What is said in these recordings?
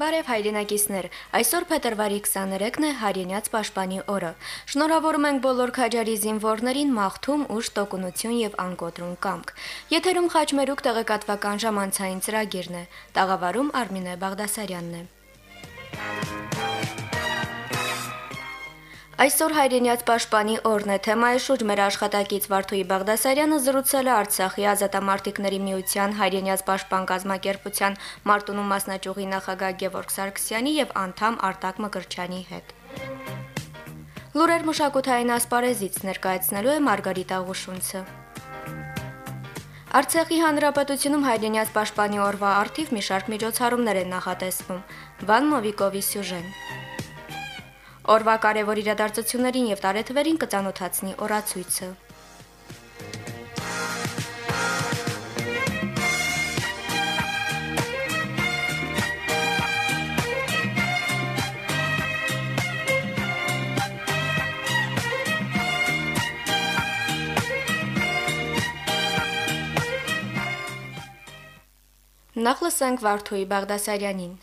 Բարև հայրենակիցներ։ Այսօր փետրվարի 23-ն է հայրենյաց պաշտպանի օրը։ Շնորհավորում ենք բոլոր քաջարի զինվորներին մաղթում ուժ, տոկունություն եւ անկոտրուն կամք։ Եթերում խաչմերուկ տեղեկատվական ժամանցային ծրագիրն է։ Տաղավարում Արմինե Բաղդասարյանն է։ Այսօր հայրենյաց պաշտպանի օրն է. Թեմայի շուրջ մեր աշխատակից Վարդուհի Բաղդասարյանը զրուցել է Արցախի ազատամարտիկների միության հայրենյաց պաշտպան կազմակերպության Մարտունու մասնաճյուղի նախագահ Գևորգ Սարգսյանի եւ անդամ Արտակ Մկրչյանի հետ։ Լուրեր մշակութային ասպարեզից ներկայացնելու է Մարգարիտ Աղուշունցը։ Արցախի հանրապետությունում հայրենյաց պաշտպանի օրվա արդիվ մի շարք միջոցառումներ են նախատեսվում։ Վան Նովիկովի սյուժեն։ Օրվա կարևոր իրադարձություններին եւ տարեթվերին կցանոթացնի օրացույցը։ Նախ լսենք Վարդուհի Բաղդասարյանին։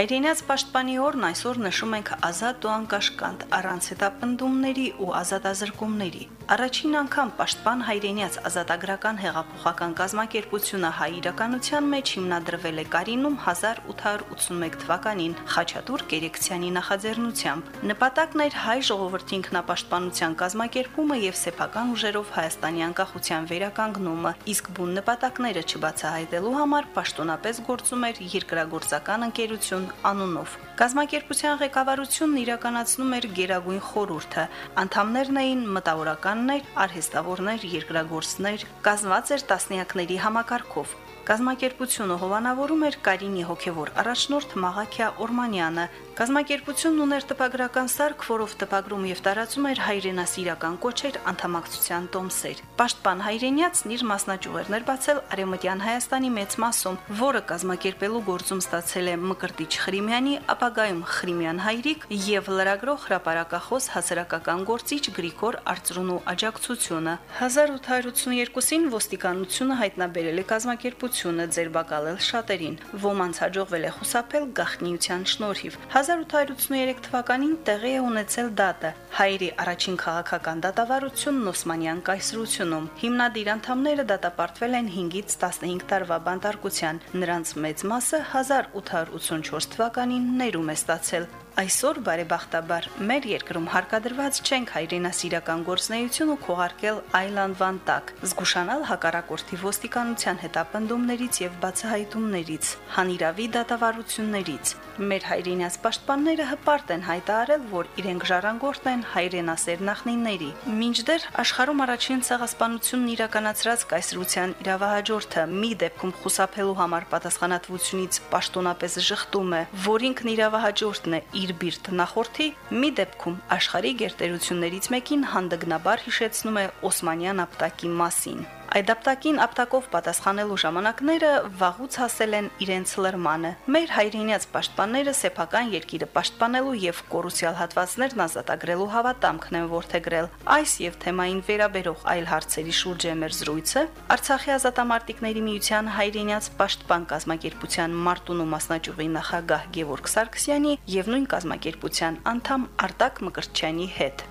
Հայրենյաց պաշտպանի օրն այսօր նշում ենք ազատ ու անկաշկանդ, առանց հետապնդումների ու ազատազրկումների։ Առաջին անգամ պաշտպան հայրենյաց ազատագրական հեղափոխական կազմակերպությունը հայ իրականության մեջ հիմնադրվել է Կարինում 1881 թվականին Խաչատուր Գերեքցյանի նախաձեռնությամբ։ Նպատակն էր հայ ժողովրդի ինքնապաշտպանության կազմակերպումը եւ սեփական ուժերով Հայաստանի անկախության վերականգնումը, իսկ բուն նպատակները չբացահայտելու համար պաշտոնապես գործում էր երկրագործական ընկերություն անունով։ Կազմակերպության ղեկավարությունն իրականացնում էր Գերագույն խորհուրդը։ Անդամներն էին մտավորականներ, արհեստավորներ, երկրագործներ, կազմված էր տասնյակների համակարգով։ Կազմակերպությունը հովանավորում էր Կարինի հոգևոր առաջնորդ Մաղաքյա Օրմանյանը, Կազմակերպությունն ուներ տպագրական սարք, որով տպագրում եւ տարածում էր հայրենասիրական կոչեր անդամակցության տոմսեր։ Պաշտպան հայրենյացն իր մասնաճյուղերներ բացել Արեմտյան Հայաստանի մեծ մասում, որը կազմակերպելու գործում ստացել է Մկրտիչ Խրիմյանի, ապագայում Խրիմյան հայրիկ եւ լրագրող հրապարակախոս հասարակական գործիչ Գրիգոր Արծրունու աջակցությունը։ 1882-ին ոստիկանությունը հայտնաբերել է կազմակերպությունը ձերբակալել շատերին։ Ոմանց հաջողվել է խուսափել գախնիության շնորհիվ։ 1883 թվականին տեղի է ունեցել դատը հայերի առաջին քաղաքական դատավարությունն Օսմանյան կայսրությունում։ Հիմնադիր անդամները դատապարտվել են 5-ից 15 տարվա բանտարկության։ Նրանց մեծ մասը 1884 թվականին ներում է ստացել։ Այսօր բարեբախտաբար մեր երկրում հարկադրված չենք հայրենասիրական գործնեություն ու քողարկել այլանդվան տակ, զգուշանալ հակառակորդի ոստիկանության հետապնդումներից եւ բացահայտումներից, հանիրավի դատավարություններից։ Մեր հայրենաց պաշտպանները հպարտ են հայտարարել, որ իրենք ժառանգորդ են հայրենասեր նախնիների։ Մինչդեռ աշխարհում առաջին ցեղասպանությունն իրականացրած կայսրության իրավահաջորդը մի դեպքում խուսափելու համար պատասխանատվությունից պաշտոնապես ժխտում է, որ ինքն իրավահաջորդն է իր բիրտ նախորդի, մի դեպքում աշխարհի գերտերություններից մեկին հանդգնաբար հիշեցնում է Օսմանյան ապտակի մասին։ Այդ ապտակին ապտակով պատասխանելու ժամանակները վաղուց հասել են իրենց լրմանը։ Մեր հայրենյաց պաշտպանները սեփական երկիրը պաշտպանելու եւ կոռուսիալ հատվածներն ազատագրելու հավատամքն են ворթեգրել։ Այս եւ թեմային վերաբերող այլ հարցերի շուրջ է մեր զրույցը Արցախի ազատամարտիկների միության հայրենյաց պաշտպան կազմակերպության Մարտունու մասնաճյուղի նախագահ Գևորգ Սարգսյանի եւ նույն կազմակերպության անդամ Արտակ Մկրտչյանի հետ։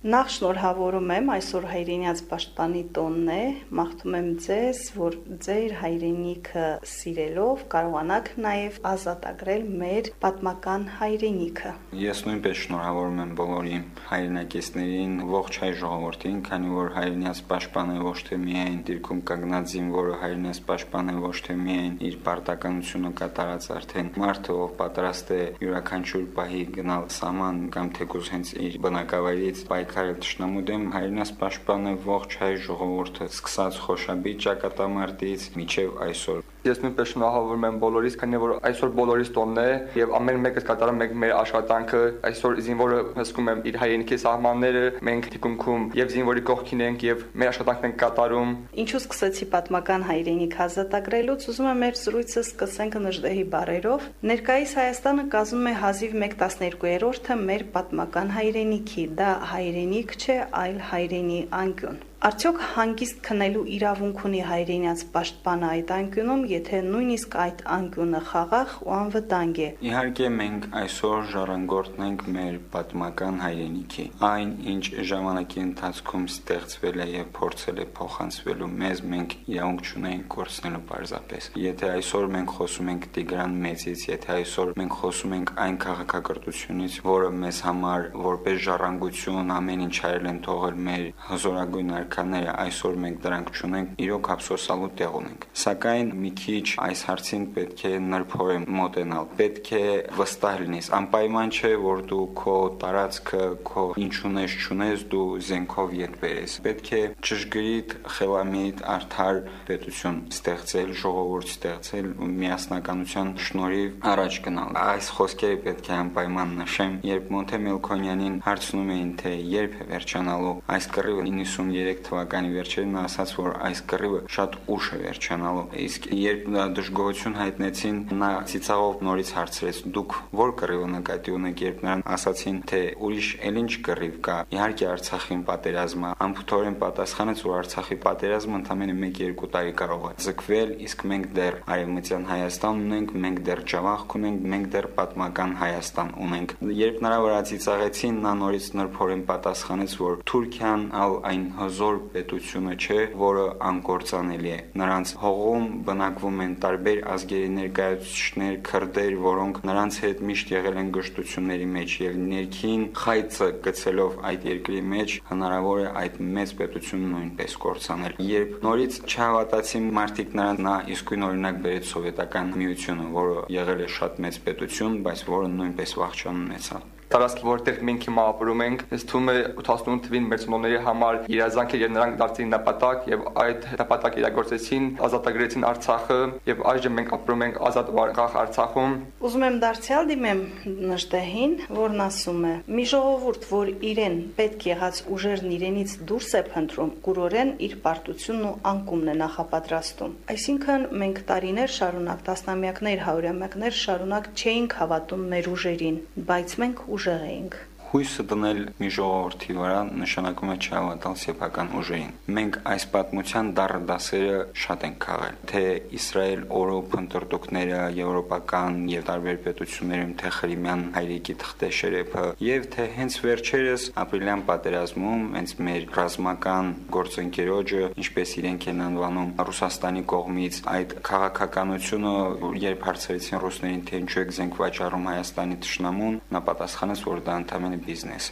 Նախ շնորհավորում եմ այսօր հայրենյաց պաշտպանի տոնն է, մաղթում եմ ձեզ, որ ձեր հայրենիքը սիրելով կարողանաք նաև ազատագրել մեր պատմական հայրենիքը։ Ես նույնպես շնորհավորում եմ բոլորի հայրենակիցներին, ողջ հայ ժողովրդին, քանի որ հայրենյաց պաշտպանը ոչ թե միայն դիրքում կանգնած զինվորը հայրենյաց պաշտպանը ոչ թե միայն իր պարտականությունը կատարած արդեն մարդը, ով պատրաստ է յուրաքանչյուր պահի գնալ սաման կամ թեկուզ հենց իր բնակավայրից պայքար պայքարել ճշնամու դեմ հայրենաց պաշտպանը ողջ հայ ժողովուրդը սկսած Խոշաբի ճակատամարտից միջև այսօր Ես նույնպես շնորհավորում եմ բոլորիս, քանի որ այսօր բոլորիս տոնն է եւ ամեն մեկը կատարում ենք մեր աշխատանքը։ Այսօր զինվորը հսկում է իր հայրենիքի սահմանները, մենք թիկունքում եւ զինվորի կողքին ենք եւ մեր աշխատանքն ենք կատարում։ Ինչու սկսեցի պատմական հայրենիք ազատագրելուց, ուզում եմ մեր զրույցը սկսենք Նժդեհի բարերով։ Ներկայիս Հայաստանը կազմում է հազիվ 1/12-ը մեր պատմական հայրենիքի։ Դա հայրենիք չէ, այլ հայրենի անկյուն։ Արդյոք հանգիստ քնելու իրավունք ունի հայրենյաց պաշտպանը այդ անկյունում, եթե նույնիսկ այդ անկյունը խաղաղ ու անվտանգ է։ Իհարկե մենք այսօր ժառանգորդն ենք մեր պատմական հայրենիքի։ Այն, ինչ ժամանակի ընթացքում ստեղծվել է եւ փորձել է փոխանցվելու մեզ, մենք իրավունք չունենք կորցնելու պարզապես։ Եթե այսօր մենք խոսում ենք Տիգրան Մեծից, եթե այսօր մենք խոսում ենք այն քաղաքակրթությունից, որը մեզ համար որպես ժառանգություն ամեն ինչ արել են թողել մեր հզորագույն արքաները այսօր մենք դրանք չունենք, իրոք ափսոսալու տեղ ունենք։ Սակայն մի քիչ այս հարցին պետք է նրբորեն մոտենալ։ Պետք է վստահ լինես։ Անպայման չէ, որ դու քո տարածքը, քո ինչ ունես, չունես, դու զենքով ետ բերես։ Պետք է ճշգրիտ, խելամիտ, արդար պետություն ստեղծել, ժողովուրդ ստեղծել, միասնականության շնորհիվ առաջ գնալ։ Այս խոսքերը պետք է անպայման նշեմ, երբ Մոնթե Մելքոնյանին հարցնում էին, թե երբ է վերջանալու այս կռիվը 93 թվականի վերջերին ասաց, որ այս կռիվը շատ ուշ է վերջանալու։ Իսկ երբ նա դժգոհություն հայտնեցին, նա ցիցաղով նորից հարցրեց. «Դուք ո՞ր կռիվը նկատի ունեք»։ Երբ նրան ասացին, թե ուրիշ էլ ինչ կռիվ կա, իհարկե Արցախին պատերազմը, ամփոփորեն պատասխանեց, որ Արցախի պատերազմը ընդամենը 1-2 տարի կարող է ձգվել, իսկ մենք դեռ արևմտյան Հայաստան ունենք, մենք դեռ Ջավախք ունենք, մենք դեռ պատմական Հայաստան ունենք։ Երբ նրա վրա ցիցաղեցին, նա նորից նրբորեն պատասխանեց, որ Թուրքիան ալ այն հզոր նոր պետությունը չէ, որը անկործանելի է։ Նրանց հողում բնակվում են տարբեր ազգերի ներկայացուցիչներ, քրդեր, որոնք նրանց հետ միշտ եղել են գժտությունների մեջ եւ ներքին խայծը գցելով այդ երկրի մեջ հնարավոր է այդ մեծ պետությունը նույնպես կործանել։ Երբ նորից չհավատացին մարդիկ նրան նա իսկույն օրինակ բերեց սովետական միությունը, որը եղել է շատ մեծ պետություն, բայց որը նույնպես վախճան ունեցավ տարածքի որտեղ մենք հիմա ապրում ենք, ես թվում է 88 թվին մեր ծնողների համար իրազանք էր եւ նրանք դարձին նպատակ եւ այդ նպատակը իրագործեցին, ազատագրեցին Արցախը եւ այժմ մենք ապրում ենք ազատ ու անկախ Արցախում։ Ուզում եմ դարձյալ դիմեմ Նժդեհին, որն ասում է. «Մի ժողովուրդ, որ իրեն պետք եղած ուժերն իրենից դուրս է փնտրում, կուրորեն իր պարտությունն ու անկումն է նախապատրաստում։ Այսինքն մենք տարիներ շարունակ, տասնամյակներ, հարյուրամյակներ շարունակ չէինք հավատում մեր ուժերին, բայց մենք ուժեղ էինք Հույսը դնել մի ժողովրդի վրա նշանակում է չհավատալ սեփական ուժերին։ Մենք այս պատմության դառը դասերը շատ ենք քաղել, թե Իսրայել օրոք ընտրտուկները եվրոպական եւ տարբեր պետություններում, թե Խրիմյան հայրիկի թղթե շերեփը եւ թե հենց վերջերս ապրիլյան պատերազմում հենց մեր ռազմական գործընկերոջը, ինչպես իրենք են անվանում Ռուսաստանի կողմից այդ քաղաքականությունը, երբ հարցրեցին ռուսներին, թե ինչու եք զենք վաճառում Հայաստանի ճշնամուն, նա պատասխանեց, որ դա ընդհանրապես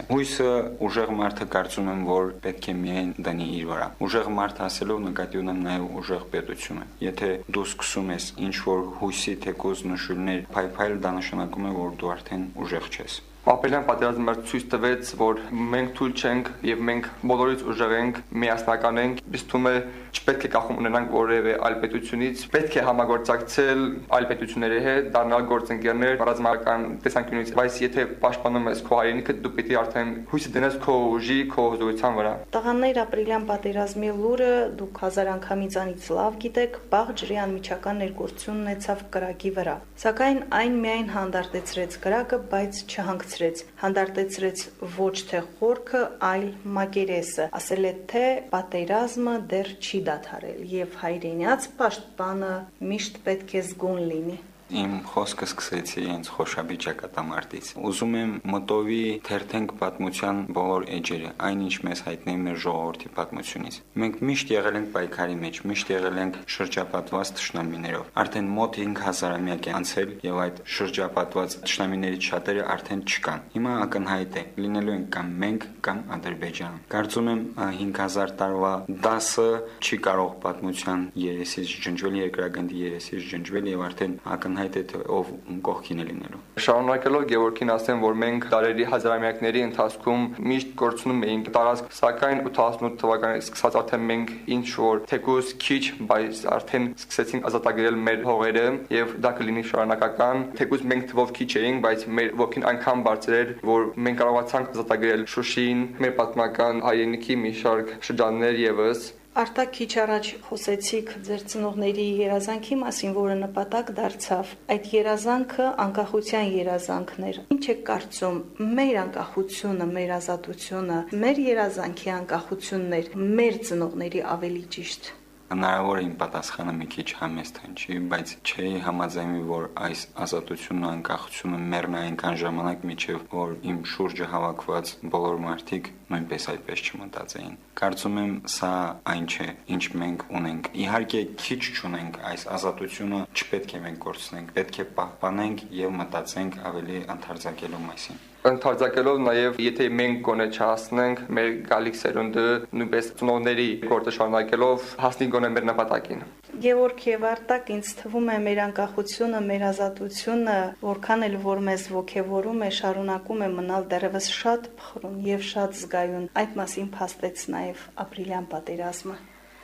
է։ Հույսը ուժեղ մարդը կարծում եմ, որ պետք է միայն դնի իր վրա։ Ուժեղ մարդ ասելով նկատի ունեմ նաև ուժեղ պետությունը։ Եթե դու սկսում ես ինչ որ հույսի թեկոզ նշույլներ փայփայել, դա նշանակում է, որ դու արդեն ուժեղ չես։ Ապրիլյան պատերազմը մեր ցույց տվեց, որ մենք թույլ չենք եւ մենք բոլորից ուժեղ ենք, միասնական ենք։ Իսկ թվում է չպետք է կախում ունենանք որևէ այլ պետությունից, պետք է համագործակցել այլ պետությունների հետ, դառնալ գործընկերներ ռազմական տեսանկյունից, բայց եթե պաշտպանում ես քո հայրենիքը, դու պետք է արդեն հույս դնես քո ուժի, քո հզորության վրա։ Տղաներ ապրիլյան պատերազմի լուրը դուք հազար անգամիցանից լավ գիտեք, բաղ ջրի անմիջական ներգործություն ունեցավ կրակի վրա։ Սակայն այն միայն հանդարտեցրեց կրակը, բայց չհանգցրեց։ Հանդարտեցրեց ոչ թե խորքը, այլ մակերեսը։ Ասել է թե պատերազմը դեռ չի դադարել եւ հայրենյաց պաշտպանը միշտ պետք է զգոն լինի Իմ խոսքը սկսեցի հենց խոշաբիճակատամարտից։ Ուզում եմ մտովի թերթենք պատմության բոլոր էջերը, այնինչ մեզ հայտնի մեր ժողովրդի պատմությունից։ Մենք միշտ եղել ենք պայքարի մեջ, միշտ եղել ենք շրջապատված ճշնամիներով։ Արդեն մոտ 5000-ամյակ է անցել եւ այդ շրջապատված ճշնամիներից շատերը արդեն չկան։ Հիմա ակնհայտ է, լինելու են կամ մենք, կամ Ադրբեջանը։ Կարծում եմ 5000 տարվա դասը չի կարող պատմության երեսից ջնջվել, երկրագնդի երեսից ջնջվել եւ արդեն ակն անհայտ է թե ով կողքին է լինելու։ Շարունակելով Գևորգին ասեմ, որ մենք դարերի հազարամյակների ընթացքում միշտ կորցնում էինք տարածք, սակայն 88 թվականից սկսած արդեն մենք ինչ որ թեկուս քիչ, բայց արդեն սկսեցինք ազատագրել մեր հողերը եւ դա կլինի շարունակական։ Թեկուս մենք թվով քիչ էինք, բայց մեր ոգին այնքան բարձր էր, որ մենք կարողացանք ազատագրել Շուշին, մեր պատմական հայրենիքի մի շարք շրջաններ եւս Արտակ քիչ առաջ խոսեցիք ձեր ծնողների երազանքի մասին, որը նպատակ դարձավ։ Այդ երազանքը անկախության երազանքն էր։ Ինչ է կարծում, մեր անկախությունը, մեր ազատությունը, մեր երազանքի անկախությունն էր, մեր ծնողների ավելի ճիշտ։ Հնարավոր է իմ պատասխանը մի քիչ համեստ հնչի, բայց չէի համաձայնվի, որ այս ազատությունն ու անկախությունը մեռն այնքան ժամանակ միջև որ իմ շուրջը հավաքված բոլոր մարդիկ նույնպես այդպես չմտածեին։ Կարծում եմ սա այն չէ, ինչ մենք ունենք։ Իհարկե քիչ չունենք այս ազատությունը, չպետք է մենք կորցնենք, պետք է պահպանենք եւ մտածենք ավելի ընդարձակելու մասին ընդարձակելով նաև եթե մենք գոնե չհասնենք մեր գալիք սերունդը նույնպես ծնողների գործը շարունակելով հասնի գոնե մեր նպատակին Գևորգ եւ Արտակ ինձ թվում է մեր անկախությունը, մեր ազատությունը, որքան էլ որ մեզ ողքեվորում է, շարունակում է մնալ դեռևս շատ փխրուն եւ շատ զգայուն։ Այդ մասին փաստեց նաեւ ապրիլյան պատերազմը։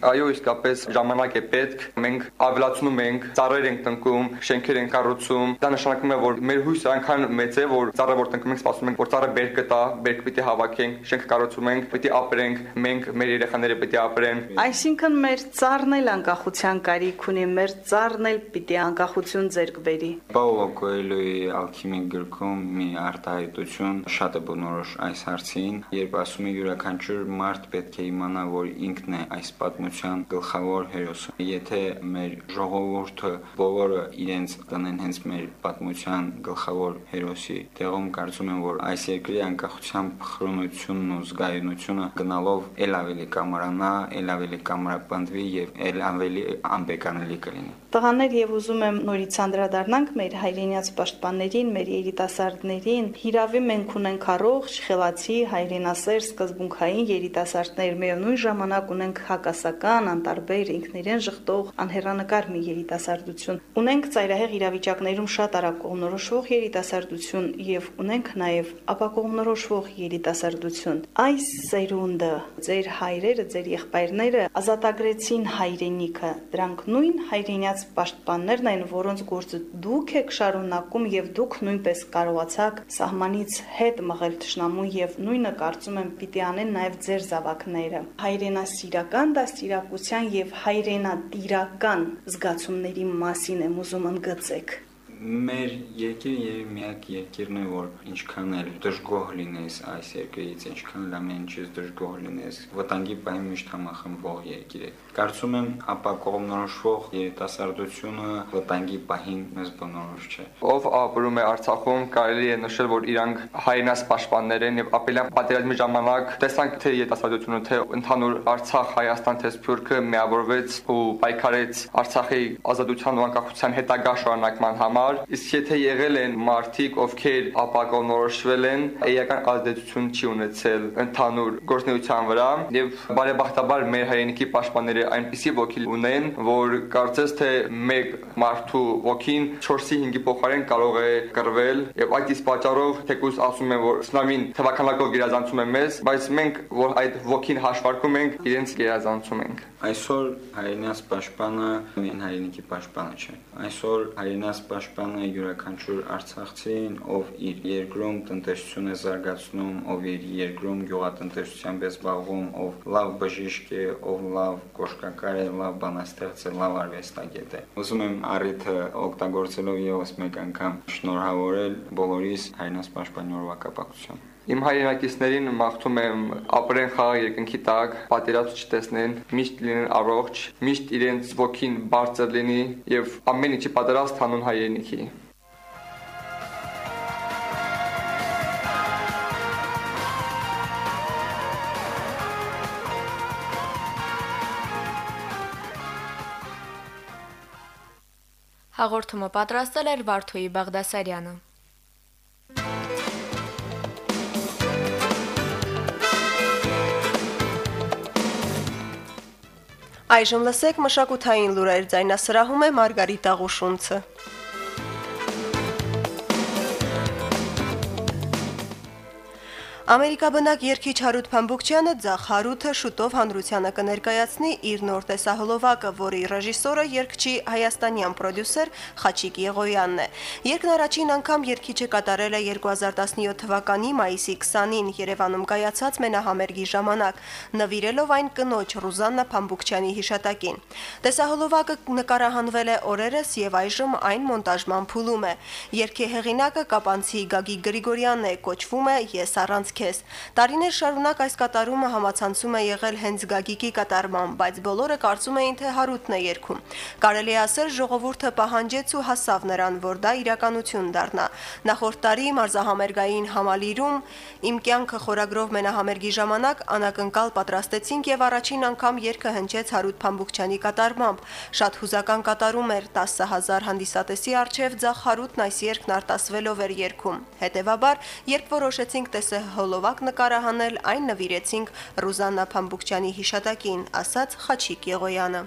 Այո, իսկապես ժամանակ է պետք։ Մենք ավելացնում ենք, ծառեր ենք տնկում, շենքեր ենք կառուցում։ Դա նշանակում է, որ մեր հույսը այնքան մեծ է, որ ծառը որ տնկում ենք, սպասում ենք, որ ծառը բերք կտա, բերք պիտի հավաքենք, շենք կառուցում ենք, պիտի ապրենք, մենք մեր երեխաները պիտի ապրեն։ Այսինքն մեր ծառն էլ անկախության կարիք ունի, մեր ծառն էլ պիտի անկախություն ձեռք բերի։ Պաուլո Կոելոյի Ալքիմիկ գրքում մի արտահայտություն շատ է բնորոշ այս հարցին, երբ ասում է յուրաքանչյուր մարդ պետք է իմանա, որ ինքն է այս պատմությունը պատմության գլխավոր հերոսը։ Եթե մեր ժողովուրդը բոլորը իրենց տնեն հենց մեր պատմության գլխավոր հերոսի տեղում կարծում եմ, որ այս երկրի անկախության փխրունությունն ու զգայունությունը գնալով ել ավելի կամարանա, ել ավելի կամրապնդվի եւ ել ավելի անբեկանելի կլինի։ Տղաներ եւ ուզում եմ նորից անդրադառնանք մեր հայրենյաց պաշտպաններին, մեր երիտասարդներին։ Հիրավի մենք ունենք առողջ, խելացի, հայրենասեր, սկզբունքային երիտասարդներ, միևնույն ժամանակ ունենք հակասական, անտարբեր, ինքներեն շղթող, անհերանեկար մի երիտասարդություն։ Ունենք ծայրահեղ իրավիճակներում շատ արագ կողմնորոշվող երիտասարդություն եւ ունենք նաեւ ապակողմնորոշվող երիտասարդություն։ Այս սերունդը, ձեր հայրերը, ձեր եղբայրները ազատագրեցին հայրենիքը։ Դրանք նույն հայրենյաց պաշտպաններն այն, որոնց գործը դուք եք շարունակում եւ դուք նույնպես կարողացաք սահմանից հետ մղել ճշնամու եւ նույնը կարծում եմ պիտի անեն նաեւ ձեր զավակները։ Հայրենասիրական դաստիարակության եւ հայրենատիրական զգացումների մասին եմ ուզում ընդգծեք մեր երկիրը երբ միակ երկիրն է, որ ինչքան էլ դժգոհ լինես այս երկրից, ինչքան էլ ամեն ինչից դժգոհ լինես, վտանգի պահին միշտ համախմբող երկիր է։ Կարծում եմ ապա կողմնորոշվող երիտասարդությունը վտանգի պահին մեզ բնորոշ չէ։ Ով ապրում է Արցախում, կարելի է նշել, որ իրանք հայրենաց պաշտպաններ են եւ ապելյան պատերազմի ժամանակ տեսանք թե երիտասարդությունը, թե ընդհանուր Արցախ, Հայաստան թե Սփյուռքը միավորվեց ու պայքարեց Արցախի ազատության ու անկախության հետագա շարունակման համար իսկ եթե եղել են մարդիկ, ովքեր ապակողնորոշվել են, էական ազդեցություն չի ունեցել ընդհանուր գործնեության վրա եւ բարեբախտաբար մեր հայրենիքի պաշտպանները այնպիսի ոգի ունեն, որ կարծես թե մեկ մարդու ոգին 4-ի 5-ի փոխարեն կարող է կռվել եւ այդ իսկ պատճառով թեկուզ ասում են որ իսլամին թվականակով գերազանցում է մեզ, բայց մենք որ այդ ոգին հաշվարկում ենք, իրենց գերազանցում ենք։ Այսօր հայրենաց պաշտպանը միայն հայրենիքի պաշտպանը չէ։ Այսօր հայրենաց պաշտպանը յուրաքանչյուր արցախցին, ով իր երկրում տնտեսություն է զարգացնում, ով իր երկրում գյուղատնտեսությամբ է զբաղվում, ով լավ բժիշկ է, ով լավ կոշկակար է, լավ բանաստեղծ է, լավ արվեստագետ է։ Ուզում եմ առիթը օգտագործելով եւս մեկ անգամ շնորհավորել բոլորիս հայրենաց պաշտպանի օրվա կապակցությամբ։ Իմ հայրենակիցներին մաղթում եմ ապրեն խաղ երկնքի տակ, պատերազմ չտեսնեն, միշտ լինեն առողջ, միշտ իրենց ոգին բարձր լինի եւ ամեն ինչի պատրաստ հանուն հայրենիքի։ Հաղորդումը պատրաստել էր Վարդուհի Բաղդասարյանը։ Այժմ լսեք մշակութային լուրեր ձայնասրահում է Մարգարիտ Աղուշունցը։ Ամերիկաբնակ երկիչ Հարութ Փամբուկչյանը Ձախ Հարութը շուտով հանրությանը կներկայացնի իր նոր տեսահոլովակը, որի ռեժիսորը երկչի հայաստանյան պրոդյուսեր Խաչիկ Եղոյանն է։ Երկն առաջին անգամ երկիչը կատարել է 2017 թվականի մայիսի 20-ին Երևանում կայացած մենահամերգի ժամանակ, նվիրելով այն կնոջ Ռուզաննա Փամբուկչյանի հիշատակին։ Տեսահոլովակը նկարահանվել է օրերս եւ այժմ այն մոնտաժման փուլում է։ Երկի հեղինակը կապանցի Գագիկ Գրիգորյանն է, կոչվում է Ես առանց քեզ։ Տարիներ շարունակ այս կատարումը համացանցում է եղել հենց Գագիկի կատարմամբ, բայց բոլորը կարծում էին, թե Հարութն է երգում։ Կարելի է ասել, ժողովուրդը պահանջեց ու հասավ նրան, որ դա իրականություն դառնա։ Նախորդ տարի մարզահամերգային համալիրում Իմ կյանքը խորագրով մենահամերգի ժամանակ անակնկալ պատրաստեցինք եւ առաջին անգամ երգը հնչեց Հարութ Փամբուկչյանի կատարմամբ։ Շատ հուզական կատարում էր 10000 հանդիսատեսի արչեվ ձախ Հարութն այս երգն արտասվելով էր երգում։ Հետևաբար, երբ որոշեցինք տեսել հոլովակ նկարահանել, այն նվիրեցինք Ռուզաննա Փամբուկչյանի հիշատակին, ասաց Խաչիկ Եղոյանը։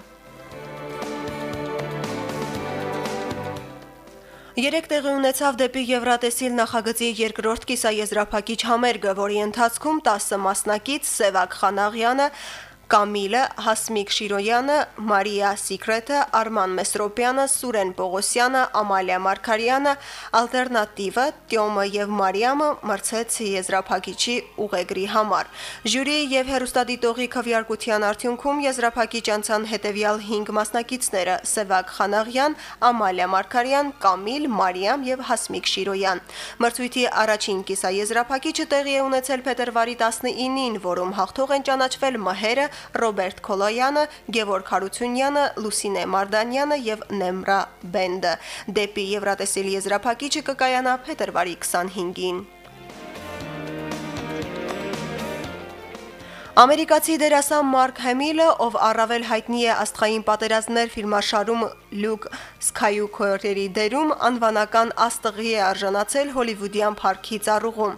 Երեք տեղի ունեցավ դեպի Եվրատեսիլ նախագծի երկրորդ կիսաեզրափակիչ համերգը, որի ընթացքում 10 մասնակից Սևակ Խանաղյանը Կամիլը, Հասմիկ Շիրոյանը, Մարիա Սիկրետը, Արման Մեսրոպյանը, Սուրեն Պողոսյանը, Ամալիա Մարկարյանը, Ալտերնատիվը, Տյոմը եւ Մարիամը մրցեց եզրափակիչի ուղեգրի համար։ Ժյուրիի եւ հերոստադիտողի քվեարկության արդյունքում եզրափակիչ անցան հետեւյալ 5 մասնակիցները՝ Սևակ Խանաղյան, Ամալիա Մարկարյան, Կամիլ, Մարիամ եւ Հասմիկ Շիրոյան։ Մրցույթի առաջին կիսաեզրափակիչը տեղի է ունեցել փետրվարի 19-ին, որում հաղթող են ճանաչվել Մհերը, Ռոբերտ Քոլոյանը, Գևորգ Հարությունյանը, Լուսինե Մարդանյանը եւ Նեմրա Բենդը։ Դեպի Եվրատեսիլ եզրափակիչը կկայանա փետրվարի 25-ին։ Ամերիկացի դերասան Մարկ Հեմիլը, ով առավել հայտնի է աստղային պատերազմներ ֆիլմաշարում Լյուկ Սքայու քոյորերի դերում անվանական աստղի է արժանացել հոլիվուդյան парքի ծառուղում։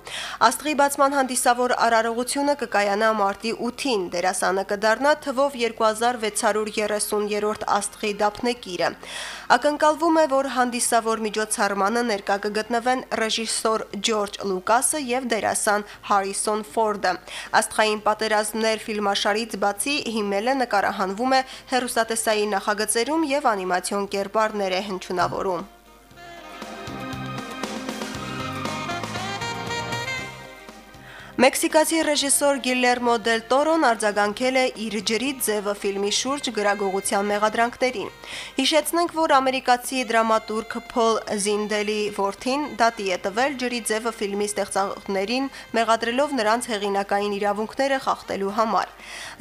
Աստղի բացման հանդիսավոր արարողությունը կկայանա մարտի 8-ին, դերասանը կդառնա թվով 2630-րդ աստղի դափնեկիրը։ Ակնկալվում է, որ հանդիսավոր միջոցառմանը ներկա կգտնվեն ռեժիսոր Ջորջ Լուկասը եւ դերասան Հարիսոն Ֆորդը։ Աստղային պատերազմներ ֆիլմաշարից բացի հիմնելը նկարահանվում է հերոստատեսային նախագծերում եւ անիմացիոն կերպար կերպարներ է հնչյունավորում։ Մեքսիկացի ռեժիսոր Գիլերմո դել Տորոն արձագանքել է իր ջրի ձևը ֆիլմի շուրջ գրագողության մեղադրանքներին։ Հիշեցնենք, որ ամերիկացի դրամատուրգ Փոլ Զինդելի որդին դատի է տվել ջրի ձևը ֆիլմի ստեղծողներին մեղադրելով նրանց հեղինակային իրավունքները խախտելու համար։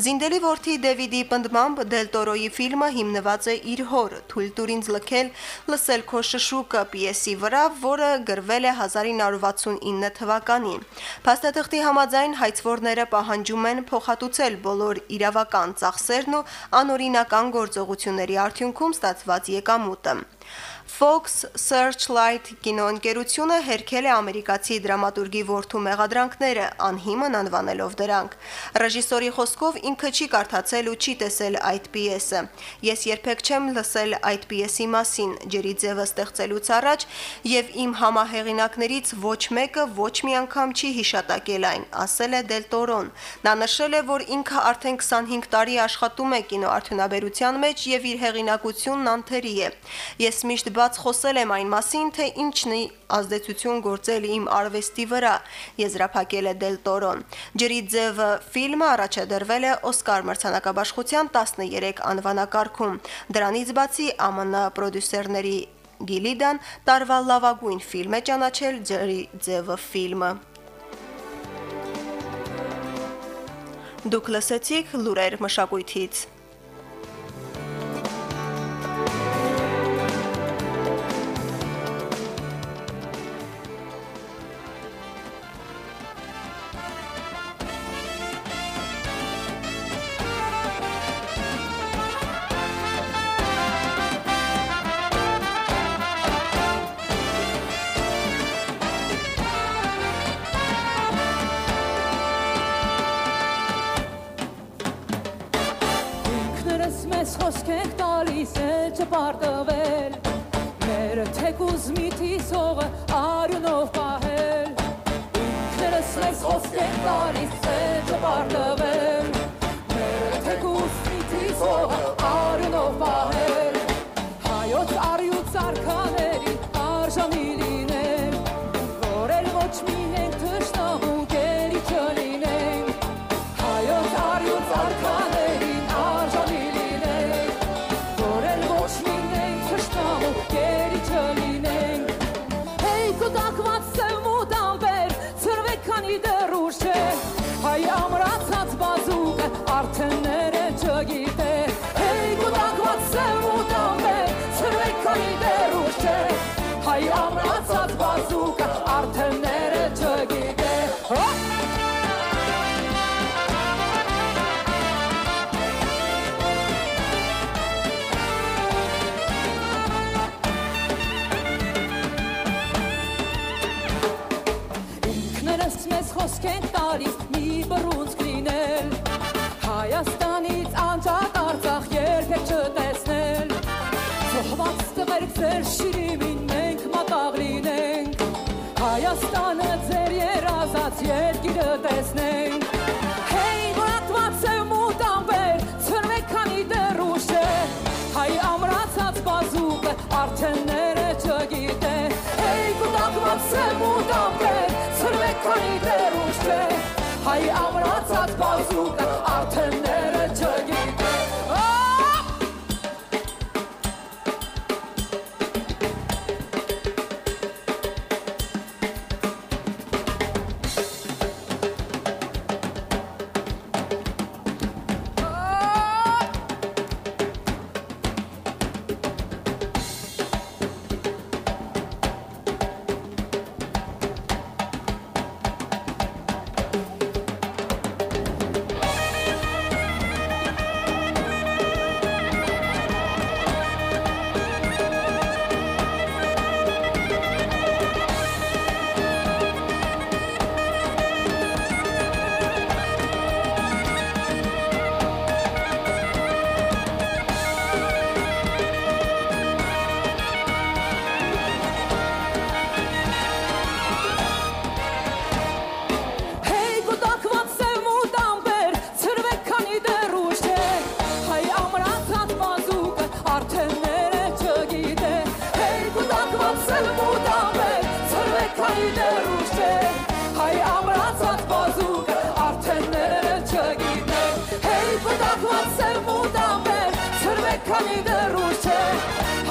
Զինդելի որդի Դեվիդի պնդմամբ դել Տորոյի ֆիլմը հիմնված է իր հոր Թույլ տուր ինձ լքել լսել քո շշուկը պիեսի վրա, որը գրվել է 1969 թվականին։ Փաստաթղթի համաձայն հայցվորները պահանջում են փոխհատուցել բոլոր իրավական ծախսերն ու անօրինական գործողությունների արդյունքում ստացված եկամուտը։ Fox Searchlight կինոընկերությունը հերքել է ամերիկացի դրամատուրգի որդու մեղադրանքները, անհիմն անվանելով դրանք։ Ռեժիսորի խոսքով ինքը չի կարդացել ու չի տեսել այդ պիեսը։ Ես երբեք չեմ լսել այդ պիեսի մասին, ջերի ձևը ստեղծելուց առաջ, եւ իմ համահեղինակներից ոչ մեկը ոչ մի անգամ չի հիշատակել այն, ասել է Դել Տորոն։ Նա նշել է, որ ինքը արդեն 25 տարի աշխատում է կինոարդյունաբերության մեջ եւ իր հեղինակությունն անթերի է։ Ես միշտ բաց խոսել եմ այն մասին, թե ինչն է ազդեցություն գործել իմ արվեստի վրա, եզրափակել է Դել Տորոն։ Ջրի ձևը ֆիլմը առաջադրվել է Օսկար մրցանակաբաշխության 13 անվանակարգում։ Դրանից բացի ԱՄՆ պրոդյուսերների Գիլիդան տարվա լավագույն ֆիլմ է ճանաչել Ջրի ձևը ֆիլմը։ Դուք լսեցիք լուրեր մշակույթից։ է չպարտվել Մեր թեկուզ մի թիսողը այդ երկիրը տեսնենք Հեյ վատված է մուտ ամբեր ծրվեք քանի դրուշ է Հայ ամրացած բազուկը արդենները չգիտե Հեյ կուտակված է մուտ ամբեր ծրվեք քանի դրուշ է Հայ ամրացած բազուկը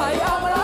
հայ ամրացած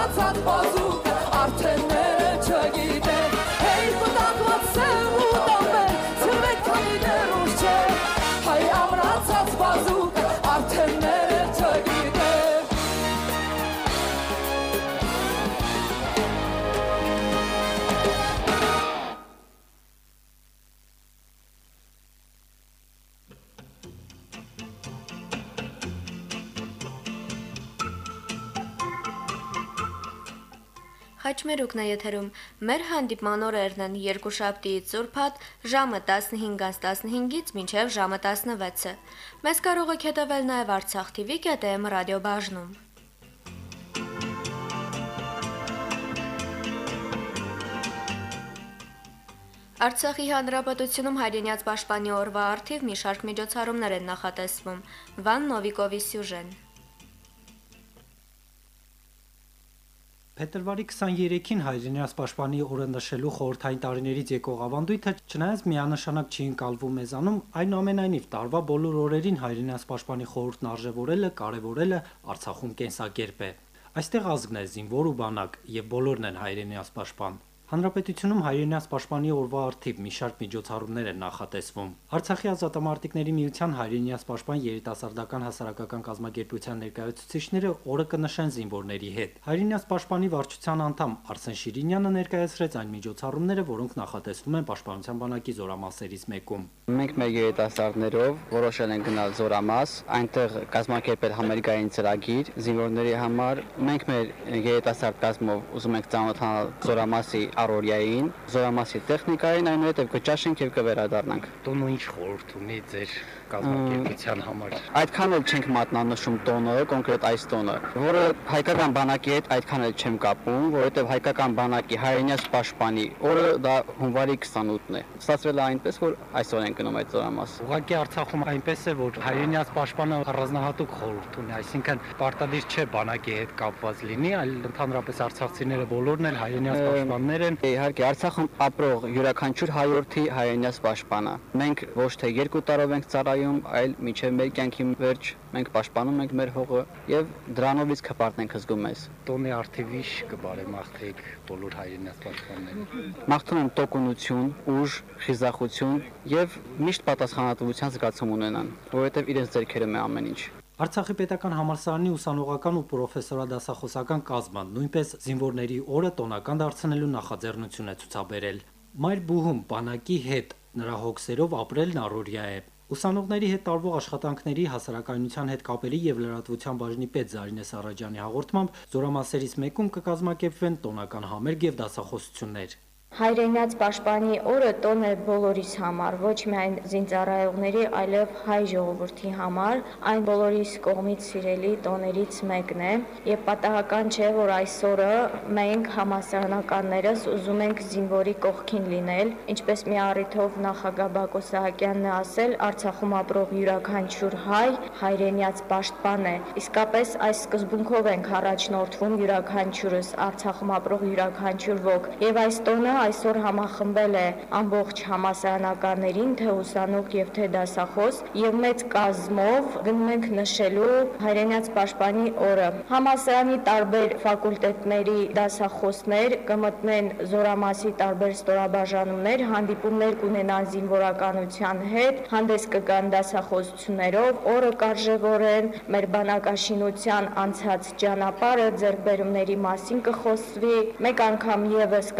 Խաչմերուկն է եթերում։ Մեր հանդիպման օրերն են երկուշաբթիից Սուրբաթ ժամը 15-ից 15-ից մինչև ժամը 16-ը։ Մեզ կարող եք հետևել նաև Արցախ TV-ը ռադիոբաժնում։ Արցախի հանրապետությունում հայրենյաց պաշտպանի օրվա արդիվ մի շարք միջոցառումներ են նախատեսվում։ Վան Նովիկովի սյուժեն։ Փետրվարի 23-ին հայրենիաց պաշտպանի օրը նշելու խորհրդային տարիներից եկող ավանդույթը չնայած միանշանակ չի ընկալվում մեզանում, այնուամենայնիվ տարվա բոլոր օրերին հայրենիաց պաշտպանի խորհուրդն արժևորելը, կարևորելը Արցախում կենսակերպ է։ Այստեղ ազգն է զինվոր ու բանակ, եւ բոլորն են հայրենիաց պաշտպան։ Հանրապետությունում հայրենիաց պաշտպանի օրվա արդիվ մի շարք միջոցառումներ են նախատեսվում։ Արցախի ազատամարտիկների միության հայրենիաց պաշտպան երիտասարդական հասարակական կազմակերպության ներկայացուցիչները օրը կնշեն զինվորների հետ։ Հայրենիաց պաշտպանի վարչության անդամ Արսեն Շիրինյանը ներկայացրեց այն միջոցառումները, որոնք նախատեսվում են պաշտպանության բանակի զորամասերից մեկում։ Մենք մեր երիտասարդներով որոշել ենք գնալ Զորամաս, այնտեղ կազմակերպել համերգային ծրագիր զինվորների համար։ Մենք մեր երիտասարդ կազմով ուզում ենք ծանոթանալ Զորամասի առօրյային, Զորամասի տեխնիկային, այնուհետև կճաշենք եւ կվերադառնանք։ Տոնը ինչ խորհուրդ ունի ձեր կազմակերպության համար։ Այդքան էլ չենք մատնանշում տոնը, կոնկրետ այս տոնը, որը հայկական բանակի հետ այդքան էլ չեմ կապում, որովհետև հայկական բանակի հայրենիաց պաշտպանի օրը դա հունվարի 28-ն է։ Ստացվել է այնպես, որ այսօր ենք գնում այդ զորամաս։ Ուղղակի Արցախում այնպես է, որ հայրենիաց պաշտպանը առանձնահատուկ խորհուրդ ունի, այսինքն պարտադիր չէ բանակի հետ կապված լինի, այլ ընդհանրապես արցախցիները բոլորն էլ հայրենիաց պաշտպաններ են։ Իհարկե Արցախում ապրող յուրաքանչյուր հայորդի հայրենիաց պաշտպանը։ Մենք ոչ թե երկու տարով ենք ծառայում, այլ միջև մեր կյանքի վերջ մենք պաշտպանում ենք մեր հողը եւ դրանովից կպարտենք զգում մեզ։ Տոնի արդիվիշ կբարեմաղթեք բոլոր հայրենիաց պաշտպաններին։ Մաղթում եմ տոկունություն, ուժ, խիզախություն եւ միշտ պատասխանատվության զգացում ունենան, որովհետեւ իրենց ձեռքերում է ամեն ինչ։ Արցախի պետական համալսարանի ուսանողական ու պրոֆեսորադասախոսական կազմը նույնպես զինվորների օրը տոնական դարձնելու նախաձեռնություն է ցուցաբերել։ Մայր բուհում բանակի հետ նրա հոգսերով ապրելն առօրյա է։ Ուսանողների հետ տարվող աշխատանքների հասարակայնության հետ կապերի եւ լրատվության բաժնի պետ Զարինե Սարաջյանի հաղորդմամբ զորամասերից մեկում կկազմակերպվեն տոնական համերգ եւ դասախոսություններ։ Հայրենյաց պաշտպանի օրը տոն է բոլորիս համար, ոչ միայն զինծառայողների, այլև հայ ժողովրդի համար, այն բոլորիս կողմից սիրելի տոներից մեկն է, եւ պատահական չէ, որ այս օրը մենք համասարանականներս ուզում ենք զինվորի կողքին լինել, ինչպես մի առիթով նախագահ Բակո Սահակյանն է ասել, Արցախում ապրող յուրաքանչյուր հայ հայրենյաց պաշտպան է։ Իսկապես այս սկզբունքով ենք առաջնորդվում յուրաքանչյուրս Արցախում ապրող յուրաքանչյուր ոք, եւ այս տոնը այսօր համախմբել է ամբողջ համասարանականներին, թե ուսանող եւ թե դասախոս, եւ մեծ կազմով գնում ենք նշելու հայրենյաց պաշտպանի օրը։ Համասարանի տարբեր ֆակուլտետների դասախոսներ կմտնեն Զորամասի տարբեր ստորաբաժանումներ, հանդիպումներ կունենան զինվորականության հետ, հանդես կգան դասախոսություններով, օրը կարժևորեն, մեր բանակաշինության անցած ճանապարհը ձեռքբերումների մասին կխոսվի, մեկ անգամ եւս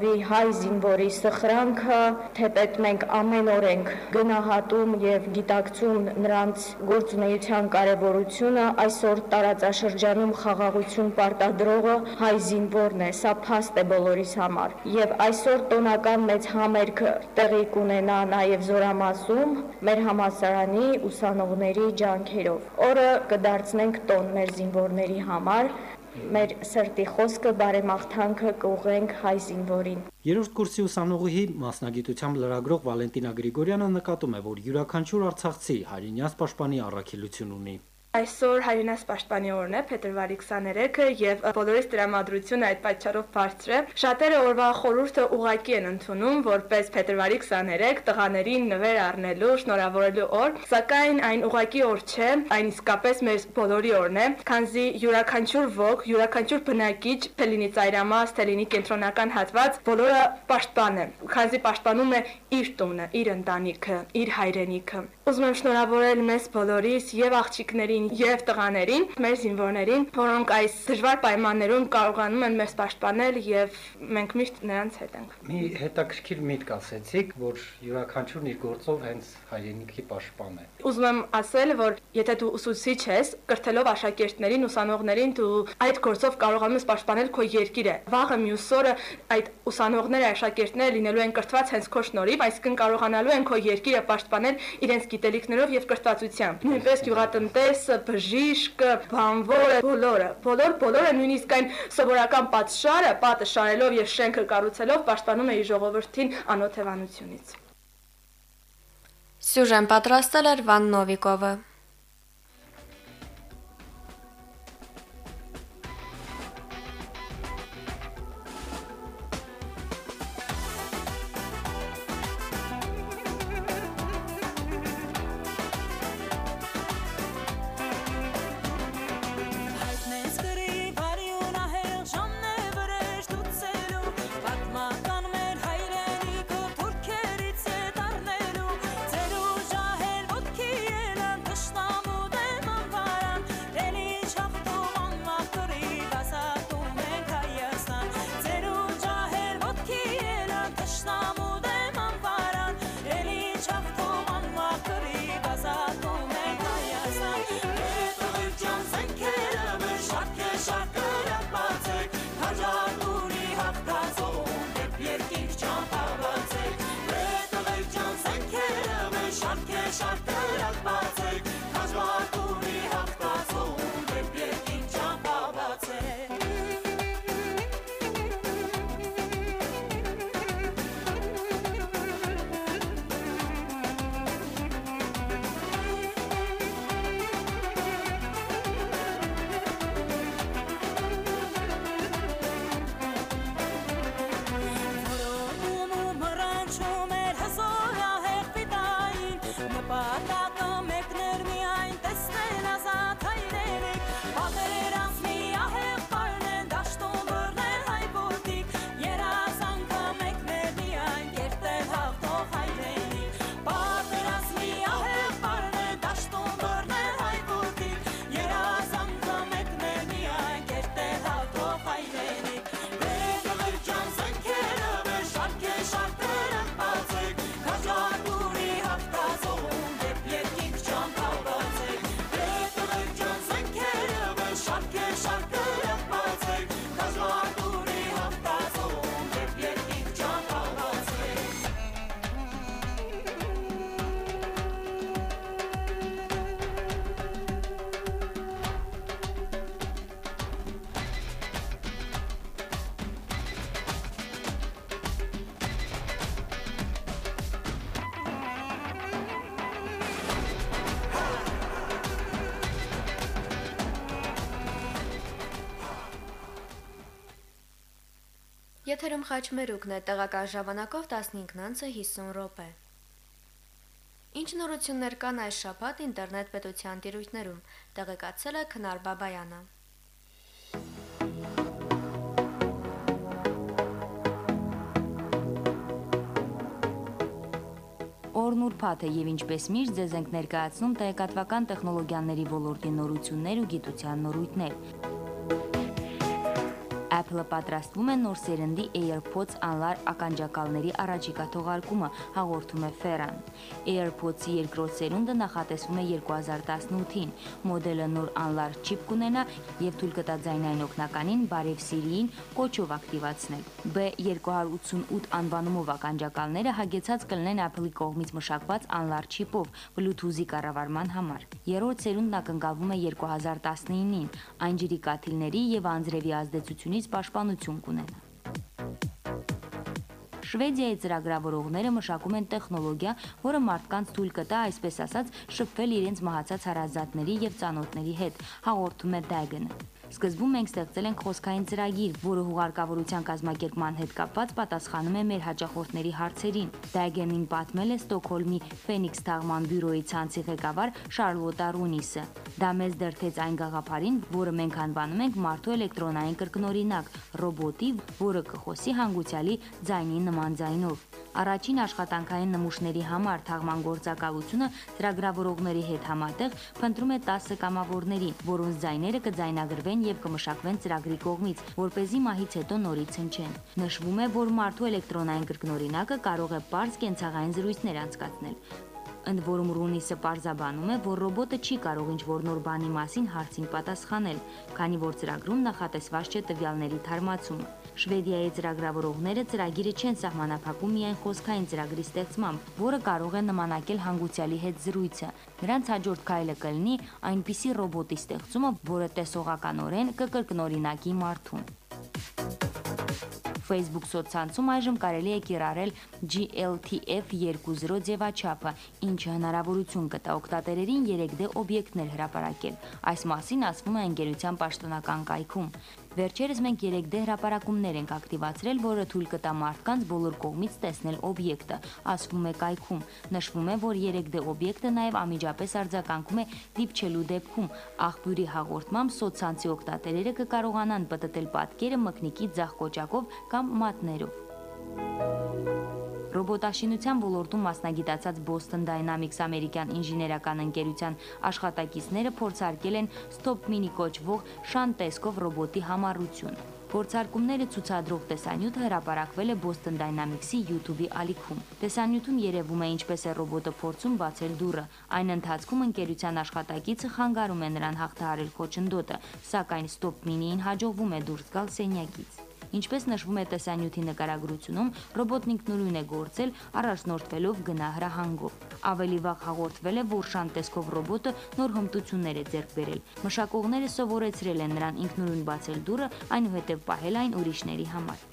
կարժևորվի հայ զինվորի սխրանքը, թեպետ մենք ամեն օր ենք գնահատում եւ գիտակցում նրանց գործունեության կարեւորությունը, այսօր տարածաշրջանում խաղաղություն պարտադրողը հայ զինվորն է, սա փաստ է բոլորիս համար։ Եվ այսօր տոնական մեծ համերգ տեղի կունենա նաեւ Զորամասում մեր համասարանի ուսանողների ջանքերով։ Օրը կդարձնենք տոն մեր զինվորների համար, մեր սրտի խոսքը բարեմաղթանքը կուղենք հայ զինվորին։ Երրորդ կուրսի ուսանողուհի մասնագիտությամբ լրագրող Վալենտինա Գրիգորյանը նկատում է, որ յուրաքանչյուր արցախցի հայրենյաց պաշտպանի առաքելություն ունի։ Այսօր հայրենաց պաշտպանի օրն է, փետրվարի 23-ը եւ բոլորիս դրամատրությունը այդ պատճառով բարձր է։ Շատերը օրվա խորհուրդը ուղակի են ընդունում որպես փետրվարի 23 տղաներին նվեր առնելու, շնորհավորելու օր, սակայն այն ուղակի օր չէ, այն իսկապես մեր բոլորի օրն է, քանզի յուրաքանչյուր ոգ, յուրաքանչյուր բնակիչ, թե լինի ծայրամաս, թե լինի կենտրոնական հատված, բոլորը պաշտպան է, քանզի պաշտպանում է իր տունը, իր ընտանիքը, իր հայրենիքը։ Ուզում եմ շնորհավորել մեզ բոլորիս եւ աղջիկներին եւ տղաներին, մեր զինվորներին, որոնք այս դժվար պայմաններում կարողանում են մեզ պաշտպանել եւ մենք միշտ նրանց հետ ենք։ Մի հետաքրքիր միտք ասեցիք, որ յուրաքանչյուրն իր գործով հենց հայրենիքի պաշտպան է։ Ուզում եմ ասել, որ եթե դու ուսուցիչ ես, կրթելով աշակերտներին, ուսանողներին, դու այդ գործով կարողանում ես պաշտպանել քո երկիրը։ Վաղը մյուս օրը այդ ուսանողները, աշակերտները լինելու են կրթված հենց քո շնորհիվ, այսինքն կարողանալու են քո երկիրը պաշտպանել իրենց գիտելիքներով եւ կրթվածությամբ։ Նույնպես գյուղատնտեսը, բժիշկը, բանվորը, բոլորը, բոլոր բոլորը նույնիսկ այն սովորական պատշարը, պատը շարելով եւ շենքը կառուցելով պաշտպանում է իր ժողովրդին անօթևանությունից։ Սյուժեն պատրաստել էր Վան Նովիկովը։ Եթերում խաչմերուկն է տեղական ժամանակով 15:50 րոպե։ Ինչ նորություններ կան այս շաբաթ ինտերնետ պետության տիրույթներում, տեղեկացել է Քնար Բաբայանը։ Օրն ուրբաթ է եւ ինչպես միշտ ձեզ ենք ներկայացնում տեղեկատվական տեխնոլոգիաների ոլորտի նորություններ ու գիտության նորույթներ։ Apple-ը պատրաստվում է նոր սերնդի AirPods անլար ականջակալների առաջիկա թողարկումը, հաղորդում է Ferran։ AirPods-ի երկրորդ սերունդը նախատեսվում է 2018-ին։ Մոդելը նոր անլար չիպ կունենա եւ թույլ կտա ձայնային օգնականին բարև Siri-ին կոչով ակտիվացնել։ B288 անվանումով ականջակալները հագեցած կլինեն Apple-ի կողմից մշակված անլար չիպով Bluetooth-ի կառավարման համար։ Երրորդ սերունդն ակնկալվում է 2019-ին։ Այն ջրի կաթիլների եւ անձրևի ազդեցությունից պաշտպանություն կունենա։ Շվեդիայի ծրագրավորողները մշակում են տեխնոլոգիա, որը մարդկանց թույլ կտա, այսպես ասած, շփվել իրենց մահացած հարազատների եւ ծանոթների հետ, հաղորդում է Dagen-ը։ Սկզբում մենք ստեղծել ենք խոսքային ծրագիր, որը հուղարկավորության կազմակերպման հետ կապված պատասխանում է մեր հաճախորդների հարցերին։ Dagen-ին պատմել է Ստոկհոլմի Phoenix թաղման բյուրոյի ցանցի ղեկավար Շարլոտա Ռունիսը։ Դա մեզ դրթեց այն գաղափարին, որը մենք անվանում ենք մարդու էլեկտրոնային կրկնօրինակ՝ ռոբոտի, որը կխոսի հանգուցյալի ձայնի նման ձայնով։ Առաջին աշխատանքային նմուշների համար թաղման գործակալությունը ծրագրավորողների հետ համատեղ փնտրում է 10 կամավորների, որոնց ձայները կձայնագրվեն եւ կմշակվեն ծրագրի կողմից, որ เป զի մահից հետո նորից հնչեն։ Նշվում է, որ մարդու էլեկտրոնային կրկնօրինակը կարող է པարզ կենցաղային զրույցներ անցկացնել։ Ընդ որում Ռունիսը պարզաբանում է, որ ռոբոտը չի կարող ինչ-որ նոր բանի մասին հարցին պատասխանել, քանի որ ծրագրում նախատեսված չէ տվյալների թարմացումը։ Շվեդիայի ծրագրավորողները ծրագիրը չեն սահմանափակում միայն խոսքային ծրագրի ստեղծմամբ, որը կարող է նմանակել հանգուցյալի հետ զրույցը։ Նրանց հաջորդ քայլը կլինի այնպիսի ռոբոտի ստեղծումը, որը տեսողականորեն կկրկնօրինակի մարդուն։ Facebook սոցցանցում այժմ կարելի է կիրառել GLTF 2.0 ձևաչափը, ինչը հնարավորություն կտա օգտատերերին 3D օբյեկտներ հրապարակել։ Այս մասին ասվում է ընկերության պաշտոնական կայքում։ Վերջերս մենք 3D հրապարակումներ ենք ակտիվացրել, որը թույլ կտա մարդկանց բոլոր կողմից տեսնել օբյեկտը, ասվում է կայքում։ Նշվում է, որ 3D օբյեկտը նաև անմիջապես արձագանքում է դիպչելու դեպքում։ Աղբյուրի հաղորդմամբ սոցցանցի օգտատերերը կկարողանան պատտել պատկերը մկնիկի ձախ կոճակով կամ մատներով։ Ռոբոտաշինության ոլորտում մասնագիտացած Boston Dynamics ամերիկյան ինժեներական ընկերության աշխատակիցները փորձարկել են Stop Mini կոչվող շան տեսքով ռոբոտի համառություն։ Փորձարկումները ցուցադրող տեսանյութը հրապարակվել է Boston Dynamics-ի YouTube-ի ալիքում։ Տեսանյութում երևում է ինչպես է ռոբոտը փորձում բացել դուռը։ Այն ընթացքում ընկերության աշխատակիցը խանգարում է նրան հաղթահարել խոչընդոտը, սակայն Stop Mini-ին հաջողվում է դուրս գալ սենյակից։ Ինչպես նշվում է տեսանյութի նկարագրությունում, ռոբոտն ինքնուրույն է գործել առաջնորդվելով գնահրահանգով։ Ավելի վաղ հաղորդվել է, որ շան տեսքով ռոբոտը նոր հմտություններ է ձեռք բերել։ Մշակողները սովորեցրել են նրան ինքնուրույն բացել դուռը, այնուհետև պահել այն ուրիշների համար։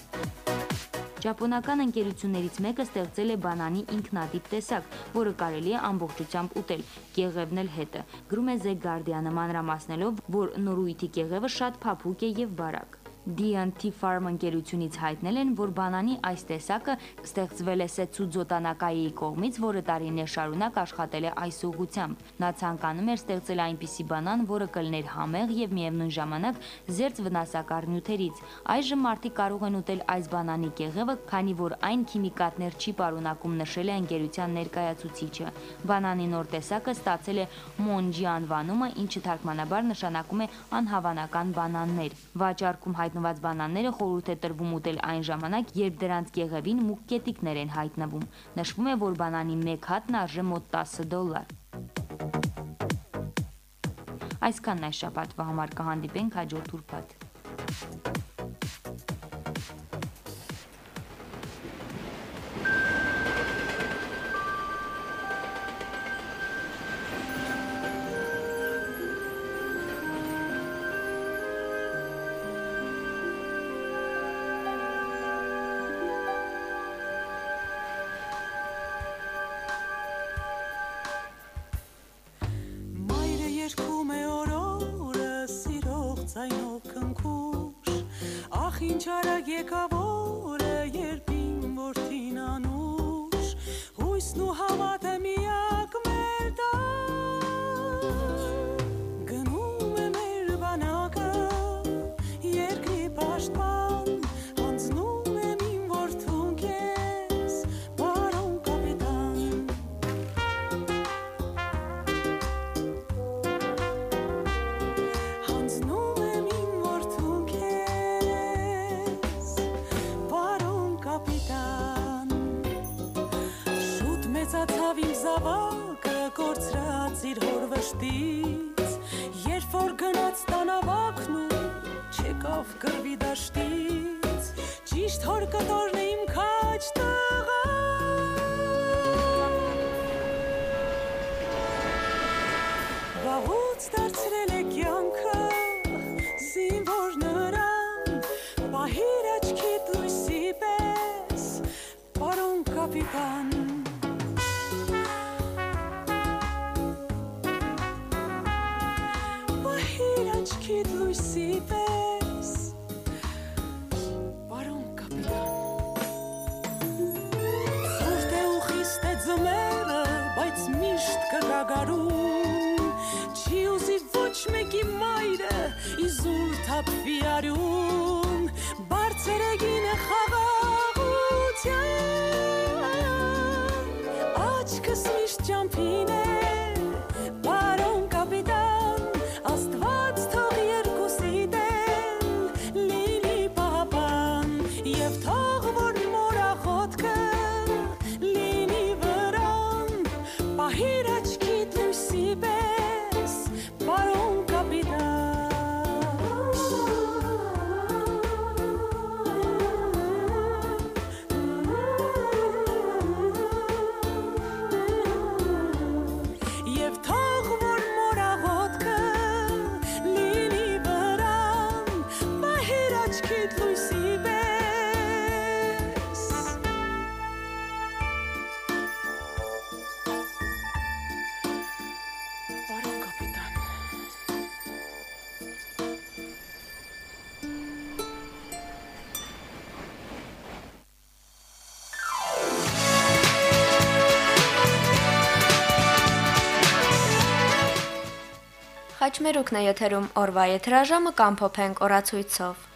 Ճապոնական ընկերություններից մեկը ստեղծել է բանանի ինքնատիպ տեսակ, որը կարելի է ամբողջությամբ ուտել, կեղևն էլ հետը։ Գրում է The Guardian-ը մանրամասնելով, որ նորույթի կեղևը շատ փափուկ է եւ բարակ։ DNT Farm ընկերությունից հայտնել են, որ բանանի այս տեսակը ստեղծվել է Սեցուձո Տանակայիի կողմից, որը տարիներ շարունակ աշխատել է այս ուղղությամբ։ Նա ցանկանում էր ստեղծել այնպիսի բանան, որը կլներ համեղ եւ միևնույն ժամանակ զերծ վնասակար նյութերից։ Այժմ մարդիկ կարող են ուտել այս բանանի կեղևը, քանի որ այն քիմիկատներ չի պարունակում, նշել է ընկերության ներկայացուցիչը։ Բանանի նոր տեսակը ստացել է Monji անվանումը, ինչը թարգմանաբար նշանակում է անհավանական բանաններ։ Վաճառքում հայտ հայտնված բանանները խորհուրդ է տրվում ուտել այն ժամանակ, երբ դրանց կեղևին մուգ կետիկներ են հայտնվում։ Նշվում է, որ բանանի 1 հատն արժե մոտ 10 դոլար։ Այսքանն այս շաբաթվա համար կհանդիպենք հաջորդ ուրբաթ։ Մեծացավ իմ զավակը կորցրած իր հոր վշտից Երբ որ գնաց տանավակն ու չեկավ գրվի դաշտից Ճիշտ հոր կտորն է իմ քաչ տղա Վաղուց դարձրել է կյանքը զինվոր նրան Պահիր աչքիդ լույսի պես Պարոն կապիտան Պահիր աչքիդ Խաչմերուկն է եթերում օրվա եթրաժամը կամ փոփենք օրացույցով։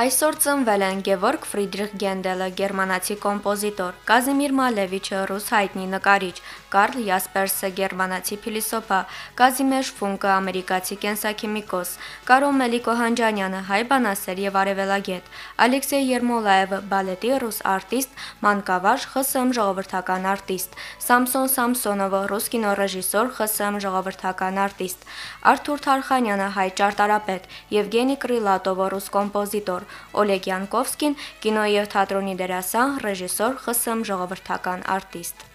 Այսօր ծնվել են Գևորգ Ֆրիդրիխ Գենդելը, գերմանացի կոմպոզիտոր, Կազիմիր Մալևիչը, ռուս հայտնի նկարիչ, Կարլ Յասպերսը, գերմանացի փիլիսոփա, Կազիմեշ Ֆունկը, ամերիկացի կենսաքիմիկոս, Կարո Մելիկո-Հանջանյանը, հայ բանասեր եւ արևելագետ, Ալեքսեյ Երմոլաևը, բալետի ռուս արտիստ, մանկավարժ, ԽՍՀՄ ժողովրդական արտիստ, Սամսոն Սամսոնովը, ռուս կինոռեժիսոր, ԽՍՀՄ ժողովրդական արտիստ, Արթուր Թարխանյանը, հայ ճարտարապետ, Եվգենի Կրիլատովը, ռուս կոմպոզիտոր, Օլեգ Յանկովսկին, կինո եւ թատրոնի դերասան, ռեժիսոր, ԽՍՀՄ ժողովրդական արտիստ։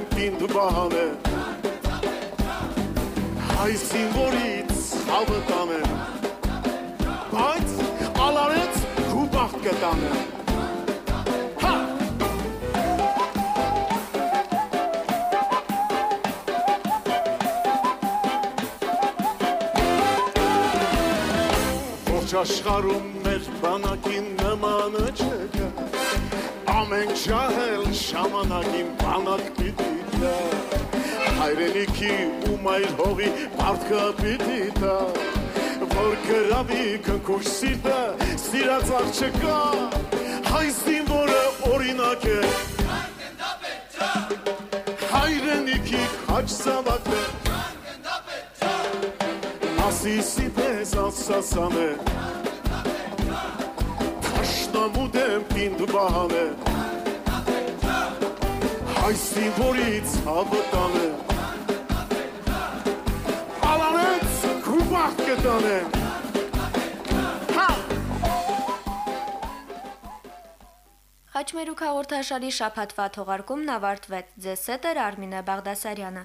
Դեմ պինդ բահան է Հայ զինվորից խավը տան է Բայց ալարեց քու բախտ կտան է Հա! Ողջ աշխարում մեր բանակին նմանը չկա Ամեն ջահել շամանակին բանակ պիտի գա հայրենիքի ու մայր հողի պարտքը պիտի տա որ գրավի քնքուշ սիրտը սիրած աղջկա հայ զինվորը օրինակ է հայրենիքի քաչ զավակը ասիսի պես ասասանը Թաշնամու դեմ պինդ բահանը Հայ զինվորից հավտանը Ալանեց քուբախ կտանը Խաչմերուկ հաղորդաշարի շփաթվա թողարկումն ավարտվեց։ Ձեզ հետ էր Արմինե Բաղդասարյանը։